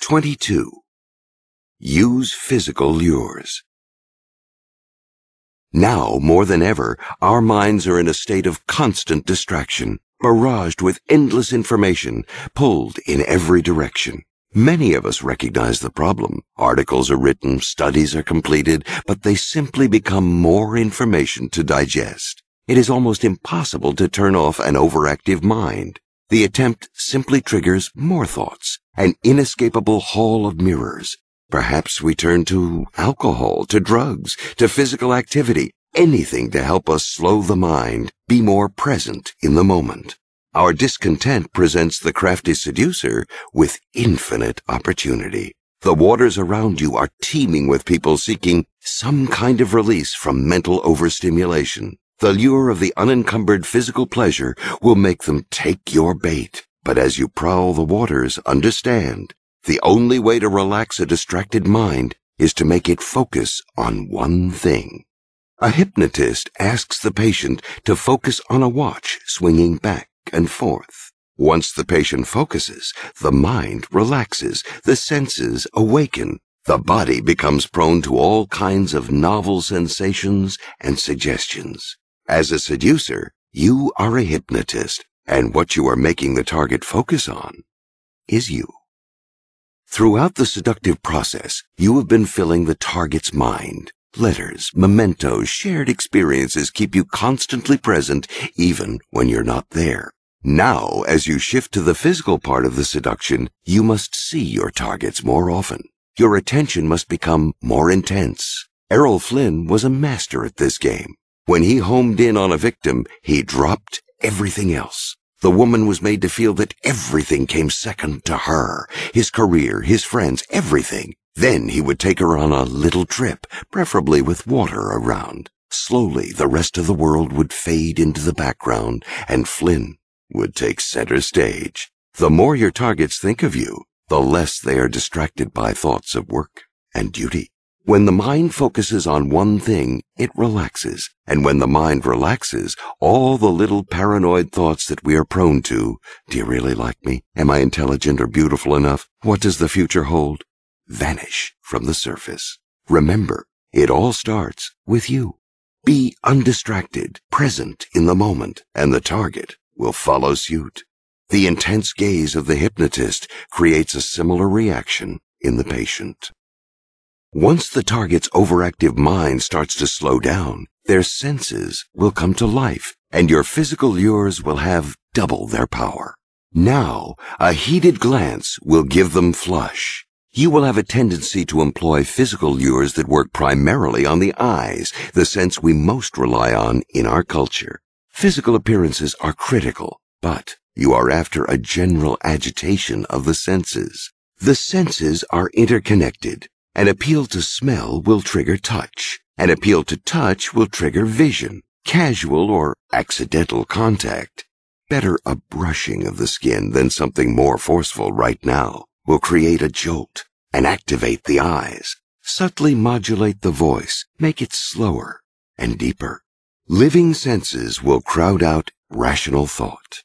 22. Use physical lures. Now, more than ever, our minds are in a state of constant distraction, barraged with endless information, pulled in every direction. Many of us recognize the problem. Articles are written, studies are completed, but they simply become more information to digest. It is almost impossible to turn off an overactive mind. The attempt simply triggers more thoughts, an inescapable hall of mirrors. Perhaps we turn to alcohol, to drugs, to physical activity, anything to help us slow the mind, be more present in the moment. Our discontent presents the crafty seducer with infinite opportunity. The waters around you are teeming with people seeking some kind of release from mental overstimulation. The lure of the unencumbered physical pleasure will make them take your bait. But as you prowl the waters, understand, the only way to relax a distracted mind is to make it focus on one thing. A hypnotist asks the patient to focus on a watch swinging back and forth. Once the patient focuses, the mind relaxes, the senses awaken, the body becomes prone to all kinds of novel sensations and suggestions. As a seducer, you are a hypnotist, and what you are making the target focus on is you. Throughout the seductive process, you have been filling the target's mind. Letters, mementos, shared experiences keep you constantly present even when you're not there. Now, as you shift to the physical part of the seduction, you must see your targets more often. Your attention must become more intense. Errol Flynn was a master at this game. When he homed in on a victim, he dropped everything else. The woman was made to feel that everything came second to her. His career, his friends, everything. Then he would take her on a little trip, preferably with water around. Slowly, the rest of the world would fade into the background, and Flynn would take center stage. The more your targets think of you, the less they are distracted by thoughts of work and duty. When the mind focuses on one thing, it relaxes. And when the mind relaxes, all the little paranoid thoughts that we are prone to, do you really like me? Am I intelligent or beautiful enough? What does the future hold? Vanish from the surface. Remember, it all starts with you. Be undistracted, present in the moment, and the target will follow suit. The intense gaze of the hypnotist creates a similar reaction in the patient. Once the target's overactive mind starts to slow down, their senses will come to life and your physical lures will have double their power. Now, a heated glance will give them flush. You will have a tendency to employ physical lures that work primarily on the eyes, the sense we most rely on in our culture. Physical appearances are critical, but you are after a general agitation of the senses. The senses are interconnected. An appeal to smell will trigger touch. An appeal to touch will trigger vision, casual or accidental contact. Better a brushing of the skin than something more forceful right now will create a jolt and activate the eyes. Subtly modulate the voice, make it slower and deeper. Living senses will crowd out rational thought.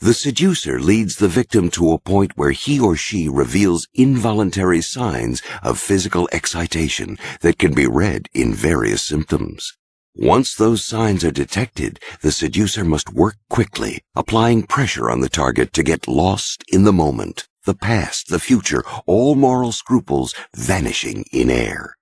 The seducer leads the victim to a point where he or she reveals involuntary signs of physical excitation that can be read in various symptoms. Once those signs are detected, the seducer must work quickly, applying pressure on the target to get lost in the moment, the past, the future, all moral scruples vanishing in air.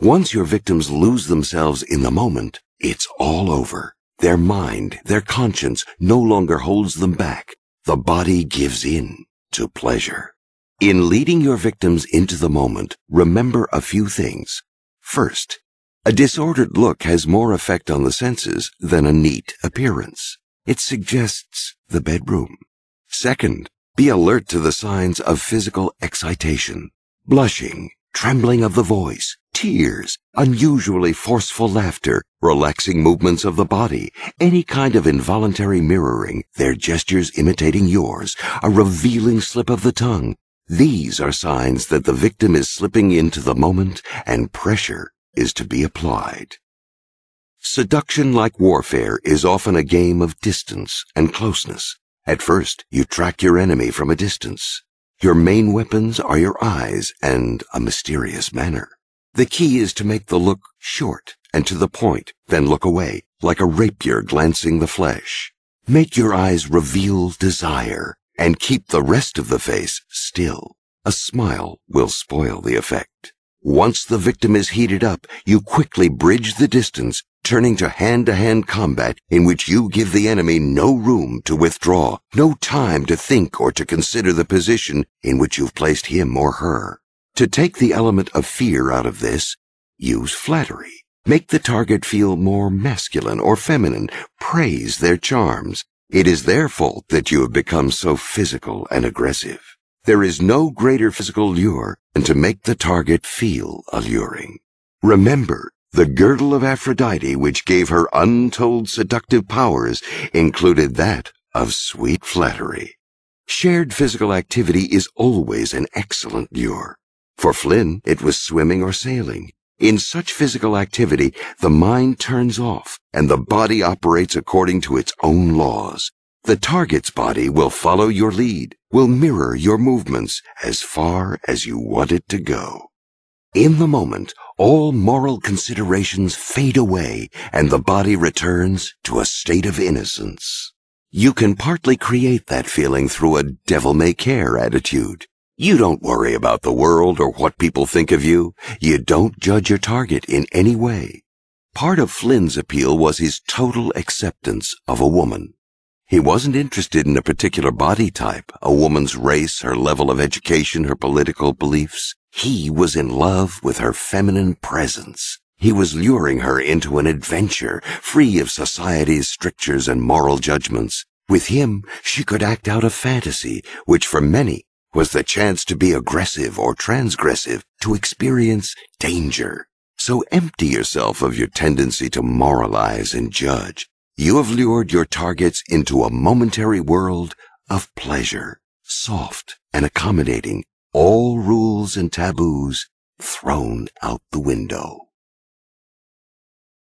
Once your victims lose themselves in the moment, it's all over. Their mind, their conscience no longer holds them back. The body gives in to pleasure. In leading your victims into the moment, remember a few things. First, a disordered look has more effect on the senses than a neat appearance. It suggests the bedroom. Second, be alert to the signs of physical excitation. Blushing, trembling of the voice, tears, unusually forceful laughter, relaxing movements of the body, any kind of involuntary mirroring, their gestures imitating yours, a revealing slip of the tongue. These are signs that the victim is slipping into the moment and pressure is to be applied. Seduction like warfare is often a game of distance and closeness. At first, you track your enemy from a distance. Your main weapons are your eyes and a mysterious manner. The key is to make the look short and to the point, then look away, like a rapier glancing the flesh. Make your eyes reveal desire and keep the rest of the face still. A smile will spoil the effect. Once the victim is heated up, you quickly bridge the distance, turning to hand-to-hand combat in which you give the enemy no room to withdraw, no time to think or to consider the position in which you've placed him or her. To take the element of fear out of this, use flattery. Make the target feel more masculine or feminine. Praise their charms. It is their fault that you have become so physical and aggressive. There is no greater physical lure than to make the target feel alluring. Remember, the girdle of Aphrodite, which gave her untold seductive powers, included that of sweet flattery. Shared physical activity is always an excellent lure. For Flynn, it was swimming or sailing. In such physical activity, the mind turns off and the body operates according to its own laws. The target's body will follow your lead, will mirror your movements as far as you want it to go. In the moment, all moral considerations fade away and the body returns to a state of innocence. You can partly create that feeling through a devil may care attitude. You don't worry about the world or what people think of you. You don't judge your target in any way. Part of Flynn's appeal was his total acceptance of a woman. He wasn't interested in a particular body type, a woman's race, her level of education, her political beliefs. He was in love with her feminine presence. He was luring her into an adventure, free of society's strictures and moral judgments. With him, she could act out a fantasy, which for many was the chance to be aggressive or transgressive, to experience danger. So empty yourself of your tendency to moralize and judge. You have lured your targets into a momentary world of pleasure, soft and accommodating, all rules and taboos thrown out the window.